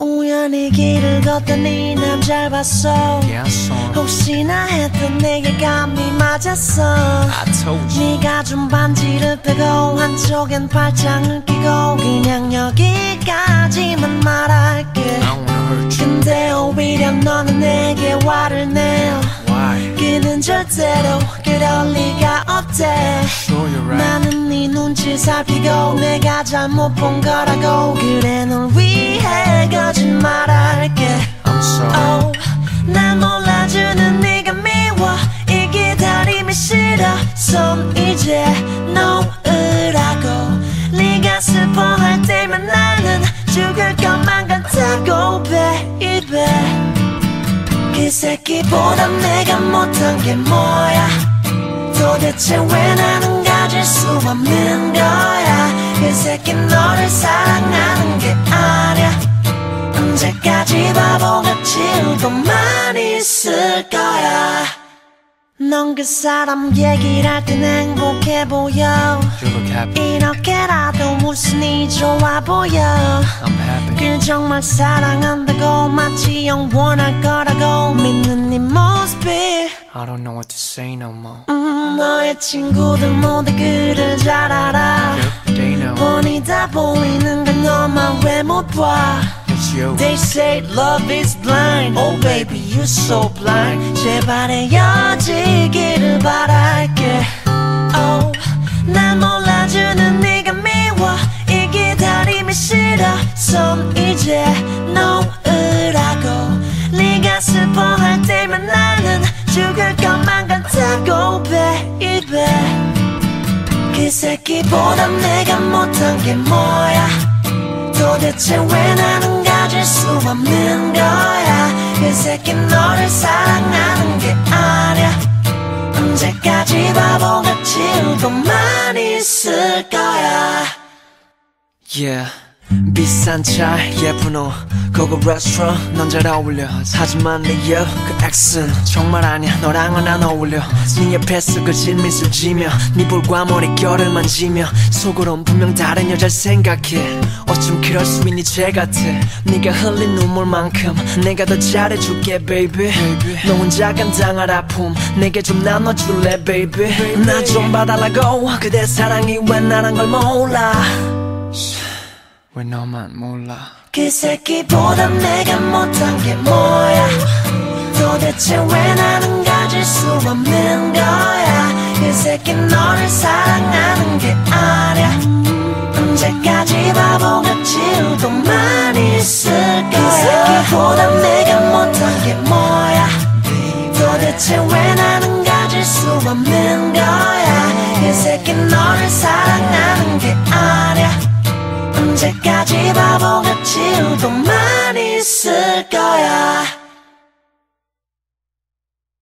우연히 길을 걷더니 남잘 봤어 Yeah, son. 혹시나 했던 내게 감이 맞았어 I told you. 네가 준 반지를 빼고 한쪽엔 팔짱을 끼고 그냥 여기까지만 말할게. 근데 오히려 너는 내게 화를 Why? 그는 절대로 그럴 리가 없대 Sure, right. 나는 네 눈치 살피고 내가 잘못 본 거라고 그래 이제 놓으라고 네가 슬퍼할 때면 나는 죽을 것만 같다고 baby. 그 새끼보다 내가 못한 게 뭐야? 도대체 왜 나는 가질 수 없는 거야? 그 새끼 너를 사랑하는 게 아니야. 언제까지 바보같이 울고만 있을 거야 넌 그 사람 얘기를 할 땐 행복해 보여 You look happy. 이렇게라도 웃으니 좋아 보여 I'm happy. 그 정말 사랑한다고 마치 영원할 거라고 믿는 네 모습이 I don't know what to say no more. 음, 너의 친구들 모두 그를 잘 알아 Yep, they know. 뻔히 다 보이는 건 너만 왜 못 봐 It's you. They say love is blind Oh baby you so blind 제발 헤어지기를 바랄게. Oh 날 몰라주는 네가 미워. 이 기다림이 싫어. 손 이제 놓으라고. 네가 슬퍼할 때면 나는 죽을 것만 같다고 baby. 그 새끼보다 내가 못한 게 뭐야? 도대체 왜 나는 가질 수 없는 거야? 그 새끼 너를 사랑 있을 거야 Yeah. 비싼 차 예쁜 옷 고급 레스토랑 넌잘 어울려. 하지만 내여그 엑스는 정말 아니야. 너랑은 안 어울려. 네 옆에 서 그 질미술 지며 네 볼과 머릿결을 만지며 속으론 분명 다른 여자를 생각해. 어쩜 그럴 수 있니 죄 같아. 네가 흘린 눈물만큼 내가 더 잘해줄게 baby. 너 혼자 감당할 아픔 내게 좀 나눠줄래 baby? 나좀 봐달라고. 그대 사랑이 왜 나란 걸 몰라 왜 너만 몰라? 그 새끼보다 내가 못한 게 뭐야? 도대체 왜 나는 가질 수 없는 거야? 그 새끼 너를 사랑하는 게 아니야. 언제까지 바보같이 울고만 있을 거야? 그 새끼보다 내가 못한 게 뭐야? 도대체 왜 나는 가질 수 없는 거야 이유도 많이 있을 거야.